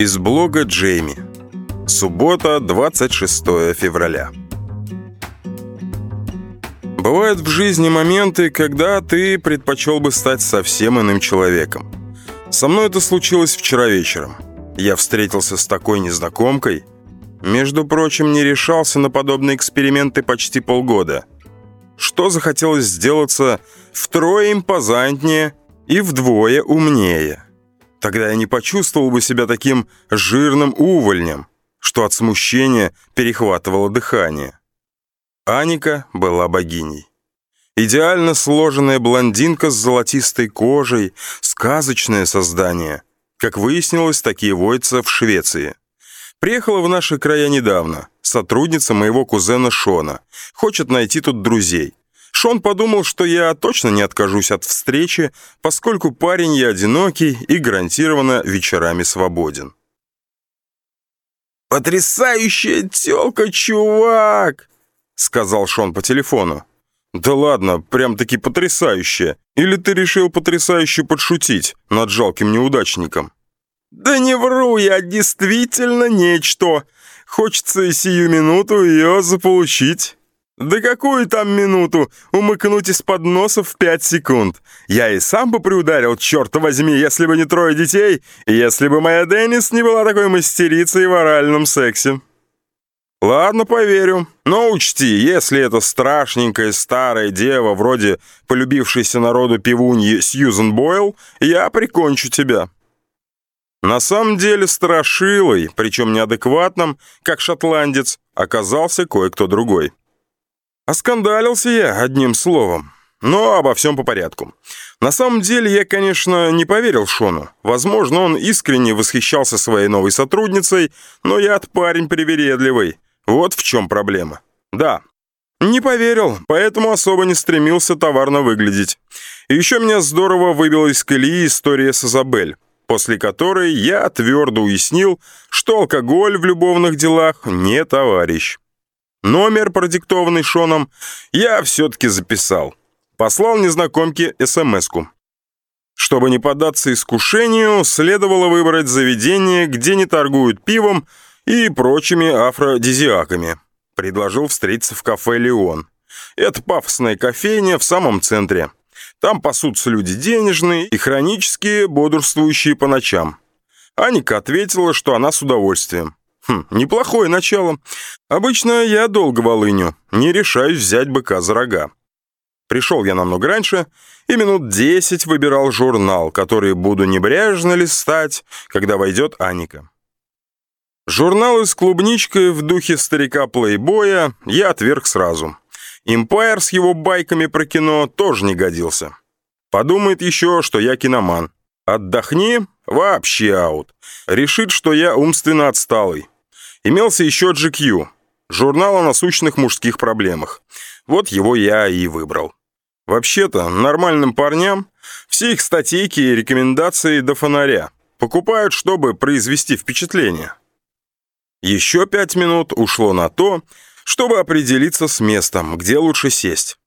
Из блога Джейми. Суббота, 26 февраля. Бывают в жизни моменты, когда ты предпочел бы стать совсем иным человеком. Со мной это случилось вчера вечером. Я встретился с такой незнакомкой. Между прочим, не решался на подобные эксперименты почти полгода. Что захотелось сделаться втрое импозантнее и вдвое умнее. Тогда я не почувствовал бы себя таким жирным увольнем, что от смущения перехватывало дыхание. Аника была богиней. Идеально сложенная блондинка с золотистой кожей, сказочное создание. Как выяснилось, такие водятся в Швеции. Приехала в наши края недавно, сотрудница моего кузена Шона. Хочет найти тут друзей. Шон подумал, что я точно не откажусь от встречи, поскольку парень я одинокий и гарантированно вечерами свободен. «Потрясающая тёлка, чувак!» сказал Шон по телефону. «Да ладно, прям-таки потрясающе. Или ты решил потрясающе подшутить над жалким неудачником?» «Да не вру, я действительно нечто. Хочется и сию минуту ее заполучить». «Да какую там минуту? Умыкнуть из-под носа в пять секунд. Я и сам бы приударил, черт возьми, если бы не трое детей, и если бы моя Деннис не была такой мастерицей в оральном сексе». «Ладно, поверю. Но учти, если это страшненькая старая дева, вроде полюбившейся народу пивуньи Сьюзен Бойл, я прикончу тебя». На самом деле страшилой, причем неадекватным, как шотландец, оказался кое-кто другой. Оскандалился я одним словом. Но обо всем по порядку. На самом деле я, конечно, не поверил Шону. Возможно, он искренне восхищался своей новой сотрудницей, но я парень привередливый. Вот в чем проблема. Да, не поверил, поэтому особо не стремился товарно выглядеть. И еще меня здорово выбила из колеи история с Изабель, после которой я твердо уяснил, что алкоголь в любовных делах не товарищ. Номер, продиктованный Шоном, я все-таки записал. Послал незнакомке СМС-ку. Чтобы не поддаться искушению, следовало выбрать заведение, где не торгуют пивом, и прочими афродизиаками. Предложил встретиться в кафе «Леон». Это пафосная кофейня в самом центре. Там пасутся люди денежные и хронически бодрствующие по ночам. Аника ответила, что она с удовольствием. Хм, неплохое начало. Обычно я долго волыню, не решаюсь взять быка за рога. Пришел я намного раньше и минут десять выбирал журнал, который буду небрежно листать, когда войдет Аника. Журналы с клубничкой в духе старика-плейбоя я отверг сразу. Импайр с его байками про кино тоже не годился. Подумает еще, что я киноман. Отдохни — вообще аут. Решит, что я умственно отсталый. Имелся еще GQ, журнал о насущных мужских проблемах. Вот его я и выбрал. Вообще-то, нормальным парням все их статейки и рекомендации до фонаря. Покупают, чтобы произвести впечатление. Еще пять минут ушло на то, чтобы определиться с местом, где лучше сесть.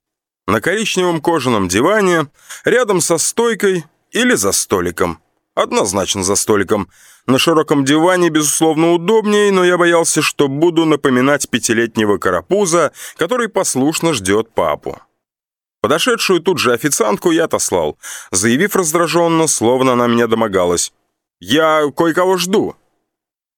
На коричневом кожаном диване, рядом со стойкой или за столиком. Однозначно за столиком. На широком диване, безусловно, удобнее, но я боялся, что буду напоминать пятилетнего карапуза, который послушно ждет папу. Подошедшую тут же официантку я отослал, заявив раздраженно, словно она меня домогалась. «Я кое-кого жду»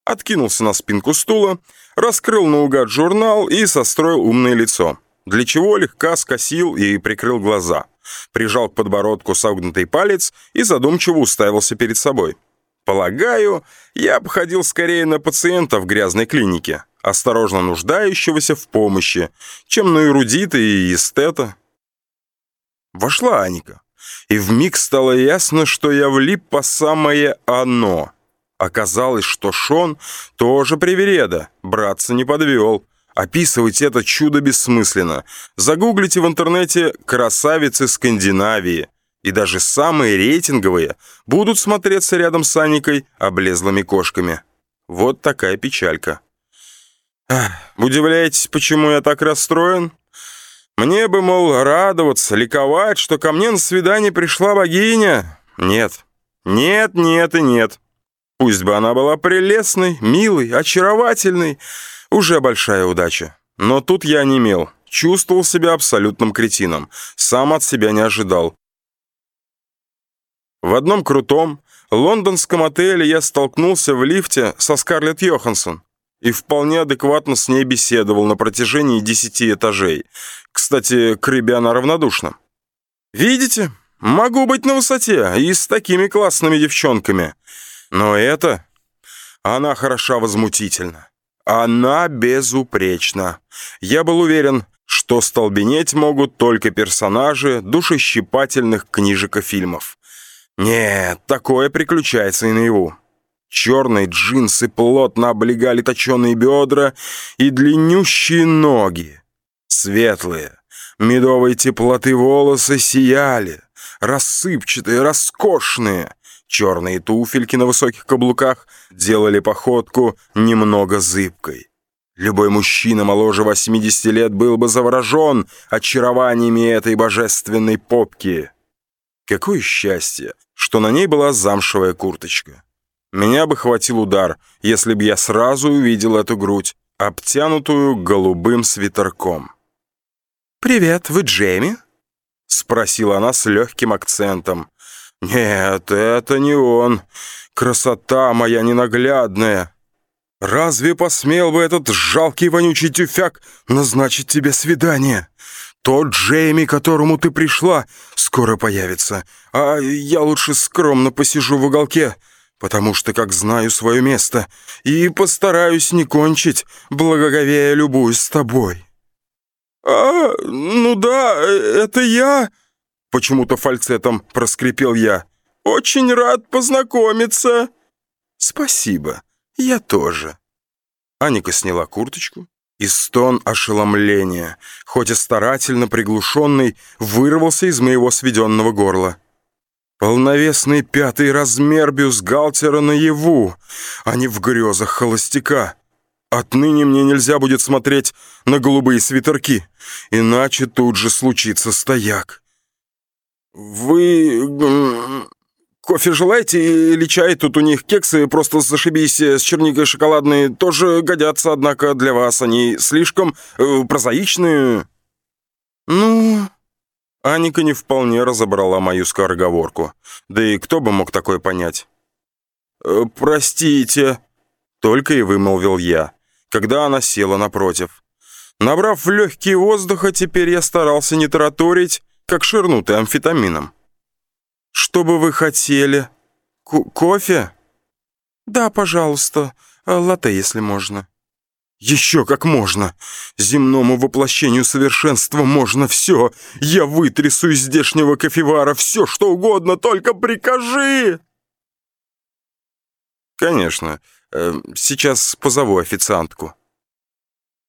откинулся на спинку стула, раскрыл наугад журнал и состроил умное лицо, для чего легко скосил и прикрыл глаза, прижал к подбородку согнутый палец и задумчиво уставился перед собой. Полагаю, я обходил скорее на пациента в грязной клинике, осторожно нуждающегося в помощи, чем на эрудита и эстета. Вошла Аника, и вмиг стало ясно, что я влип по самое «оно», Оказалось, что Шон тоже привереда, братца не подвел. Описывать это чудо бессмысленно. Загуглите в интернете «красавицы Скандинавии», и даже самые рейтинговые будут смотреться рядом с Аникой облезлыми кошками. Вот такая печалька. Ах, удивляетесь, почему я так расстроен? Мне бы, мол, радоваться, ликовать, что ко мне на свидание пришла богиня. Нет, нет, нет и нет. Пусть бы она была прелестной, милой, очаровательной, уже большая удача. Но тут я не имел, чувствовал себя абсолютным кретином, сам от себя не ожидал. В одном крутом лондонском отеле я столкнулся в лифте со Скарлетт Йоханссон и вполне адекватно с ней беседовал на протяжении десяти этажей. Кстати, к рыбе она равнодушна. «Видите, могу быть на высоте и с такими классными девчонками. Но это... Она хороша возмутительно. Она безупречна. Я был уверен, что столбенеть могут только персонажи душещипательных книжек и фильмов. Нет, такое приключается и наяву. Черные джинсы плотно облегали точеные бедра и длиннющие ноги. Светлые, медовой теплоты волосы сияли, рассыпчатые, роскошные. Черные туфельки на высоких каблуках делали походку немного зыбкой. Любой мужчина моложе 80 лет был бы заворожен очарованиями этой божественной попки. Какое счастье, что на ней была замшевая курточка. Меня бы хватил удар, если бы я сразу увидел эту грудь, обтянутую голубым свитерком. «Привет, вы Джейми?» — спросила она с легким акцентом. «Нет, это не он. Красота моя ненаглядная. Разве посмел бы этот жалкий вонючий тюфяк назначить тебе свидание? Тот Джейми, которому ты пришла, скоро появится, а я лучше скромно посижу в уголке, потому что, как знаю свое место, и постараюсь не кончить, благоговея любуюсь с тобой». «А, ну да, это я...» Почему-то фальцетом проскрипел я. «Очень рад познакомиться!» «Спасибо, я тоже». Аника сняла курточку, и стон ошеломления, хоть и старательно приглушенный, вырвался из моего сведенного горла. Полновесный пятый размер бюстгальтера наяву, а не в грезах холостяка. Отныне мне нельзя будет смотреть на голубые свитерки, иначе тут же случится стояк. «Вы кофе желаете или чай? Тут у них кексы, просто зашибись, с черникой шоколадные, тоже годятся, однако для вас они слишком э, прозаичные». «Ну...» Аника не вполне разобрала мою скороговорку. Да и кто бы мог такое понять? «Э, «Простите», — только и вымолвил я, когда она села напротив. Набрав легкие воздуха, теперь я старался не тараторить, как ширнутый амфетамином. «Что бы вы хотели? К кофе?» «Да, пожалуйста. А латте, если можно». «Еще как можно! Земному воплощению совершенства можно все! Я вытрясу из здешнего кофевара все, что угодно, только прикажи!» «Конечно. Э, сейчас позову официантку».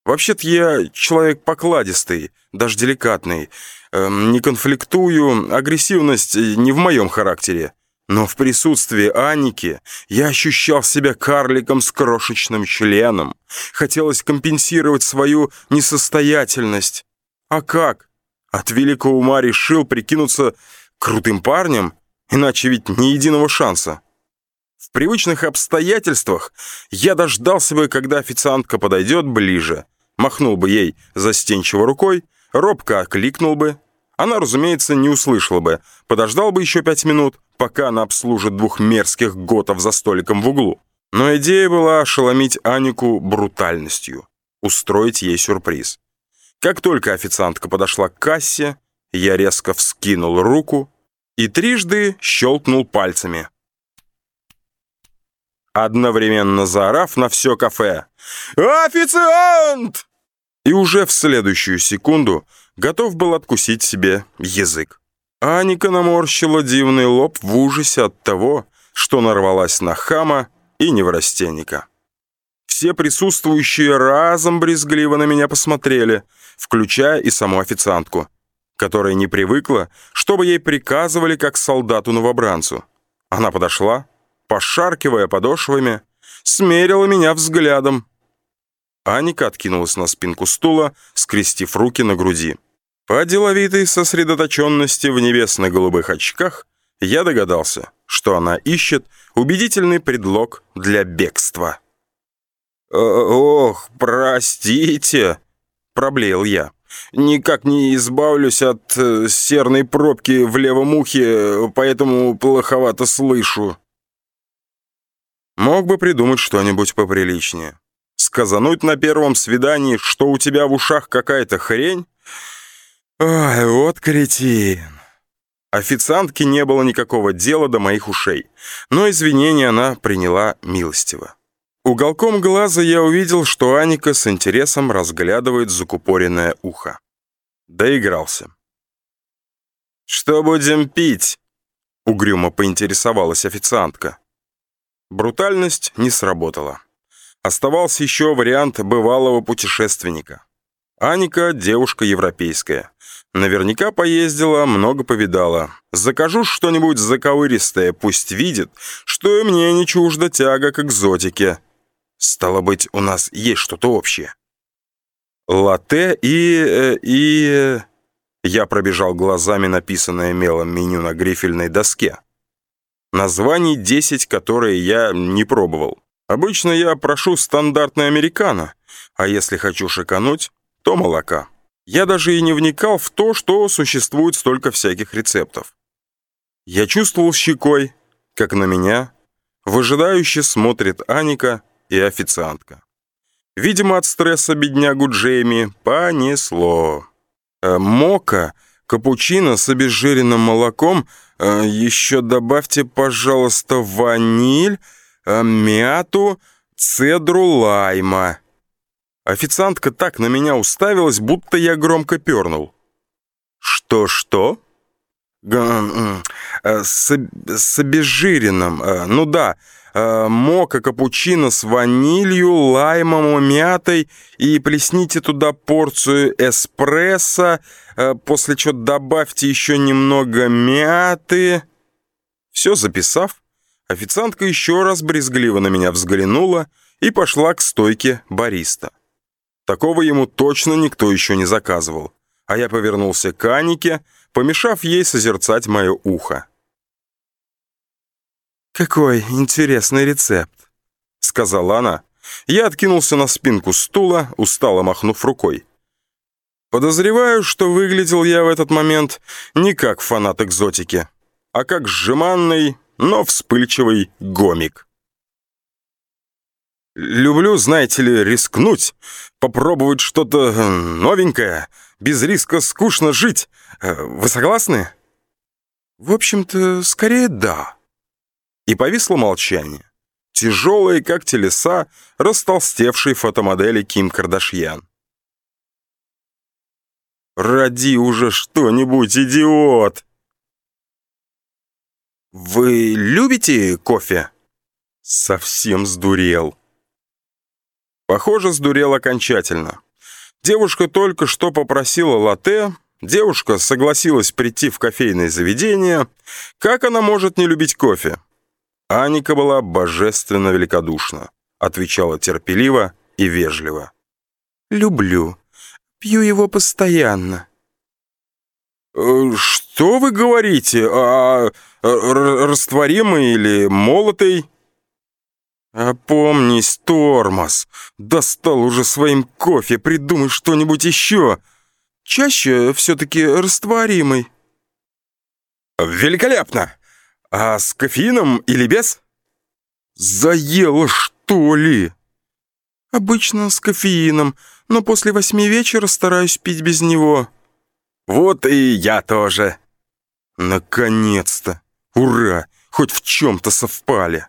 Вообще-то я человек покладистый, даже деликатный. Эм, не конфликтую, агрессивность не в моем характере. Но в присутствии Аники я ощущал себя карликом с крошечным членом. Хотелось компенсировать свою несостоятельность. А как? От великого ума решил прикинуться крутым парнем, иначе ведь ни единого шанса. В привычных обстоятельствах я дождался бы, когда официантка подойдет ближе — махнул бы ей застенчиво рукой, робко окликнул бы. Она, разумеется, не услышала бы, подождал бы еще пять минут, пока она обслужит двух мерзких готов за столиком в углу. Но идея была ошеломить Анику брутальностью, устроить ей сюрприз. Как только официантка подошла к кассе, я резко вскинул руку и трижды щелкнул пальцами. Одновременно заорав на все кафе «Официант!» И уже в следующую секунду готов был откусить себе язык. Аника наморщила дивный лоб в ужасе от того, что нарвалась на хама и неврастенника. Все присутствующие разом брезгливо на меня посмотрели, включая и саму официантку, которая не привыкла, чтобы ей приказывали как солдату-новобранцу. Она подошла, пошаркивая подошвами, смерила меня взглядом. Аника откинулась на спинку стула, скрестив руки на груди. По деловитой сосредоточенности в небесно-голубых очках я догадался, что она ищет убедительный предлог для бегства. «Ох, простите», — проблеял я. «Никак не избавлюсь от э, серной пробки в левом ухе, поэтому плоховато слышу». Мог бы придумать что-нибудь поприличнее. Сказануть на первом свидании, что у тебя в ушах какая-то хрень? Ой, вот кретин. Официантке не было никакого дела до моих ушей, но извинения она приняла милостиво. Уголком глаза я увидел, что Аника с интересом разглядывает закупоренное ухо. Доигрался. «Что будем пить?» — угрюмо поинтересовалась официантка. Брутальность не сработала. Оставался еще вариант бывалого путешественника. Аника – девушка европейская. Наверняка поездила, много повидала. Закажу что-нибудь заковыристое, пусть видит, что и мне не чужда тяга к экзотике. Стало быть, у нас есть что-то общее. Латте и... Э, и... Я пробежал глазами написанное мелом меню на грифельной доске. Названий 10, которые я не пробовал. Обычно я прошу стандартный американо, а если хочу шикануть, то молока. Я даже и не вникал в то, что существует столько всяких рецептов. Я чувствовал щекой, как на меня, выжидающе смотрит Аника и официантка. Видимо, от стресса беднягу Джейми понесло. Э, мока, капучино с обезжиренным молоком, э, еще добавьте, пожалуйста, ваниль, мяту, цедру лайма. Официантка так на меня уставилась, будто я громко пернул. «Что-что?» э, с, с обезжиренным, э, ну да, мока капучино с ванилью, лаймом, мятой и плесните туда порцию эспрессо, после чего добавьте еще немного мяты. Все записав, Официантка еще раз брезгливо на меня взглянула и пошла к стойке бариста. Такого ему точно никто еще не заказывал. А я повернулся к Анике, помешав ей созерцать мое ухо. «Какой интересный рецепт», — сказала она. Я откинулся на спинку стула, устало махнув рукой. Подозреваю, что выглядел я в этот момент не как фанат экзотики, а как сжиманный, но вспыльчивый гомик. Люблю, знаете ли, рискнуть, попробовать что-то новенькое. Без риска скучно жить. Э, вы согласны? В общем-то, скорее да. И повисло молчание. Тяжелые, как телеса, растолстевшей фотомодели Ким Кардашьян. «Роди уже что-нибудь, идиот!» «Вы любите кофе?» Совсем сдурел. Похоже, сдурел окончательно. Девушка только что попросила латте, девушка согласилась прийти в кофейное заведение. Как она может не любить кофе? Аника была божественно великодушна, отвечала терпеливо и вежливо. «Люблю. Пью его постоянно». «Э, «Что вы говорите? А растворимый или молотый?» «Опомнись, тормоз! Достал уже своим кофе, придумай что-нибудь еще! Чаще все-таки растворимый». «Великолепно! А с кофеином или без?» «Заело, что ли?» «Обычно с кофеином, но после восьми вечера стараюсь пить без него». «Вот и я тоже». «Наконец-то! Ура! Хоть в чем-то совпали!»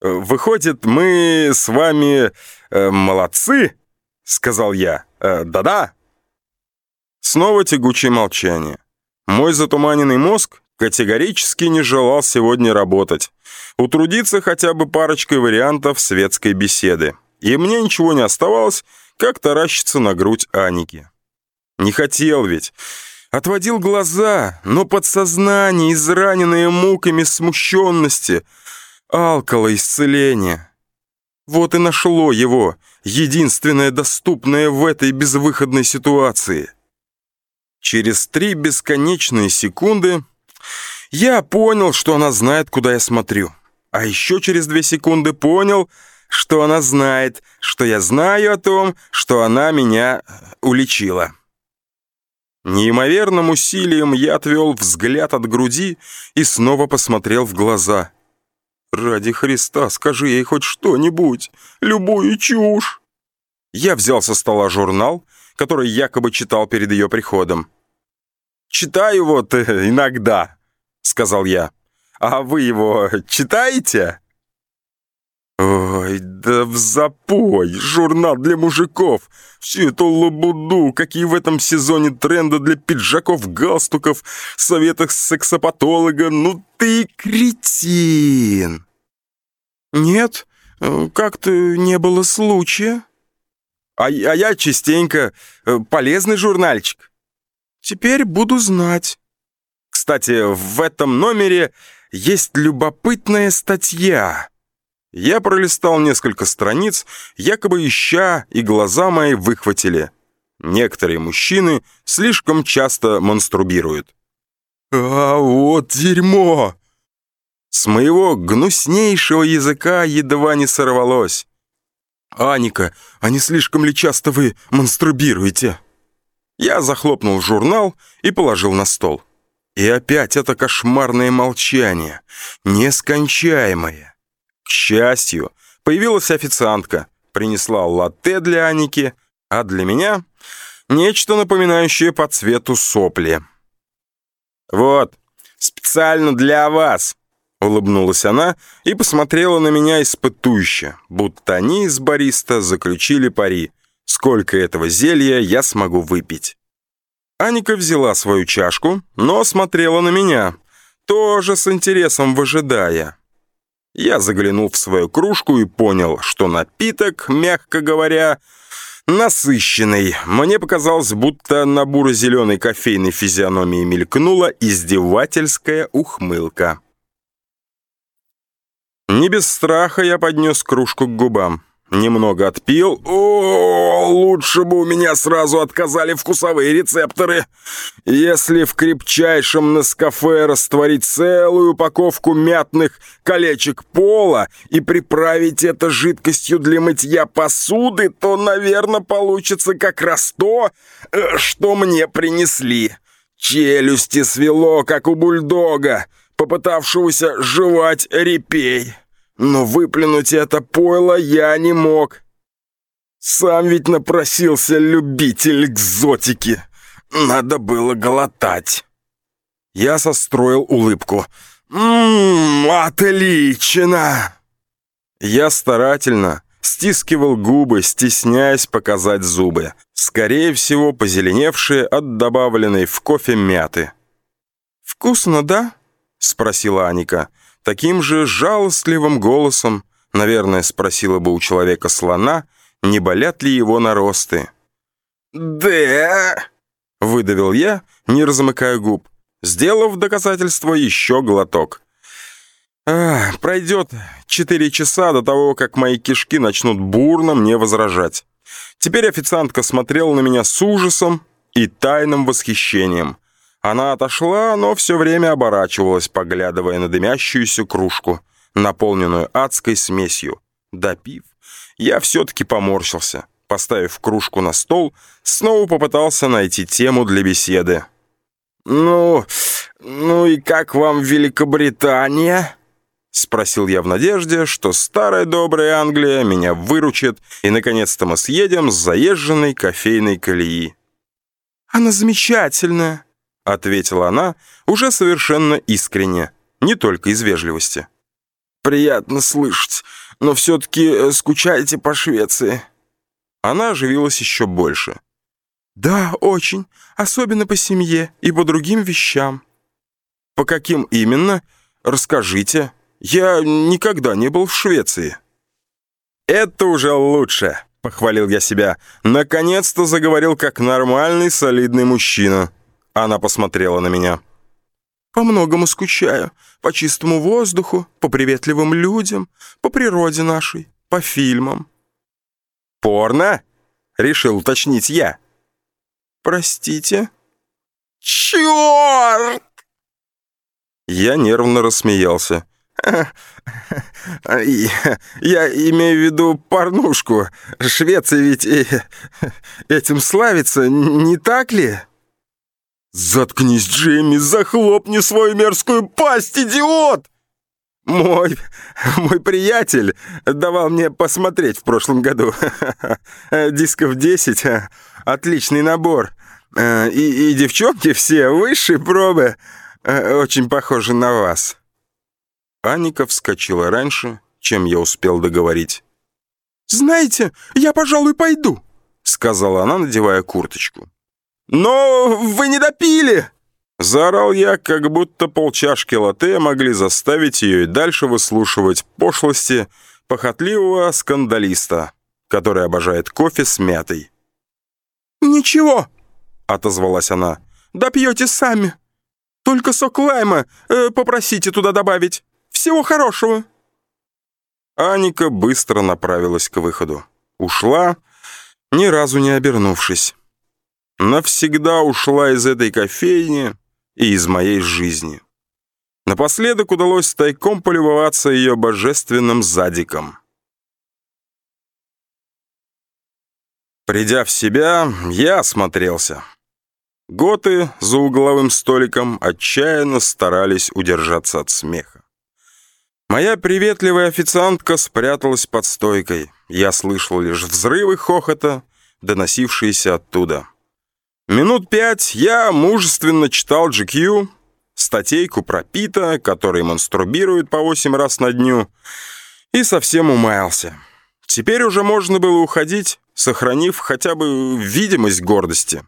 «Выходит, мы с вами э, молодцы?» — сказал я. «Э, «Да-да». Снова тягучее молчание. Мой затуманенный мозг категорически не желал сегодня работать. Утрудиться хотя бы парочкой вариантов светской беседы. И мне ничего не оставалось, как таращиться на грудь Аники. Не хотел ведь. Отводил глаза, но подсознание, израненное муками смущенности, алкало исцеление. Вот и нашло его, единственное доступное в этой безвыходной ситуации. Через три бесконечные секунды Я понял, что она знает, куда я смотрю. А еще через две секунды понял, что она знает, что я знаю о том, что она меня уличила. Неимоверным усилием я отвел взгляд от груди и снова посмотрел в глаза. «Ради Христа, скажи ей хоть что-нибудь, любую чушь!» Я взял со стола журнал, который якобы читал перед ее приходом. «Читаю вот э, иногда», — сказал я. «А вы его читаете?» Ой, да в запой! Журнал для мужиков! Всю эту лабуду, какие в этом сезоне тренды для пиджаков, галстуков, советах сексопатолога, ну ты кретин! Нет, как-то не было случая. А, а я частенько э, полезный журнальчик. Теперь буду знать. Кстати, в этом номере есть любопытная статья. Я пролистал несколько страниц, якобы ища, и глаза мои выхватили. Некоторые мужчины слишком часто монструбируют. «А вот дерьмо!» С моего гнуснейшего языка едва не сорвалось. «Аника, а не слишком ли часто вы монструбируете?» Я захлопнул журнал и положил на стол. И опять это кошмарное молчание, нескончаемое. Счастью, появилась официантка, принесла латте для Аники, а для меня нечто напоминающее по цвету сопли. «Вот, специально для вас», — улыбнулась она и посмотрела на меня испытующе, будто они с бариста заключили пари, сколько этого зелья я смогу выпить. Аника взяла свою чашку, но смотрела на меня, тоже с интересом выжидая. Я заглянул в свою кружку и понял, что напиток, мягко говоря, насыщенный. Мне показалось, будто на буро-зеленой кофейной физиономии мелькнула издевательская ухмылка. Не без страха я поднес кружку к губам. Немного отпил. О, лучше бы у меня сразу отказали вкусовые рецепторы. Если в крепчайшем Нескафе растворить целую упаковку мятных колечек пола и приправить это жидкостью для мытья посуды, то, наверное, получится как раз то, э, что мне принесли. Челюсти свело, как у бульдога, попытавшегося жевать репей но выплюнуть это пойло я не мог. Сам ведь напросился любитель экзотики. Надо было глотать. Я состроил улыбку. «Ммм, отлично!» Я старательно стискивал губы, стесняясь показать зубы, скорее всего, позеленевшие от добавленной в кофе мяты. «Вкусно, да?» — спросила Аника таким же жалостливым голосом, наверное, спросила бы у человека слона, не болят ли его наросты. «Да!» — выдавил я, не размыкая губ, сделав доказательство еще глоток. А, пройдет четыре часа до того, как мои кишки начнут бурно мне возражать. Теперь официантка смотрела на меня с ужасом и тайным восхищением. Она отошла, но все время оборачивалась, поглядывая на дымящуюся кружку, наполненную адской смесью. Допив, я все-таки поморщился. Поставив кружку на стол, снова попытался найти тему для беседы. «Ну, ну и как вам Великобритания?» Спросил я в надежде, что старая добрая Англия меня выручит, и наконец-то мы съедем с заезженной кофейной колеи. «Она замечательная», — ответила она уже совершенно искренне, не только из вежливости. «Приятно слышать, но все-таки э, скучаете по Швеции». Она оживилась еще больше. «Да, очень, особенно по семье и по другим вещам». «По каким именно? Расскажите. Я никогда не был в Швеции». «Это уже лучше», — похвалил я себя. «Наконец-то заговорил как нормальный солидный мужчина». Она посмотрела на меня. «По многому скучаю. По чистому воздуху, по приветливым людям, по природе нашей, по фильмам». «Порно?» — решил уточнить я. «Простите?» «Черт!» Я нервно рассмеялся. Я имею в виду порнушку. Швеция ведь этим славится, не так ли? Заткнись, Джейми, захлопни свою мерзкую пасть, идиот! Мой, мой приятель давал мне посмотреть в прошлом году. Дисков 10, отличный набор. И, и девчонки все высшие пробы, очень похожи на вас. Аника вскочила раньше, чем я успел договорить. «Знаете, я, пожалуй, пойду», — сказала она, надевая курточку. «Но вы не допили!» Заорал я, как будто полчашки латте могли заставить ее и дальше выслушивать пошлости похотливого скандалиста, который обожает кофе с мятой. «Ничего», — отозвалась она, — «допьете сами. Только сок лайма э, попросите туда добавить». Всего хорошего!» Аника быстро направилась к выходу. Ушла, ни разу не обернувшись. Навсегда ушла из этой кофейни и из моей жизни. Напоследок удалось тайком полюбоваться ее божественным задиком. Придя в себя, я осмотрелся. Готы за угловым столиком отчаянно старались удержаться от смеха. Моя приветливая официантка спряталась под стойкой. Я слышал лишь взрывы хохота, доносившиеся оттуда. Минут пять я мужественно читал GQ, статейку про Пита, который монструбирует по восемь раз на дню, и совсем умаялся. Теперь уже можно было уходить, сохранив хотя бы видимость гордости.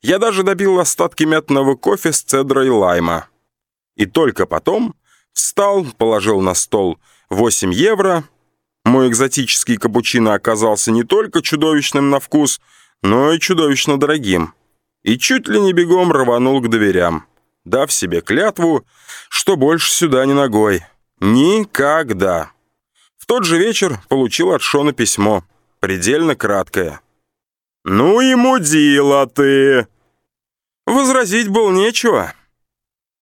Я даже добил остатки мятного кофе с цедрой лайма. И только потом Встал, положил на стол 8 евро. Мой экзотический капучино оказался не только чудовищным на вкус, но и чудовищно дорогим. И чуть ли не бегом рванул к дверям, дав себе клятву, что больше сюда не ногой. Никогда. В тот же вечер получил от Шона письмо, предельно краткое. «Ну и мудила ты!» Возразить было нечего.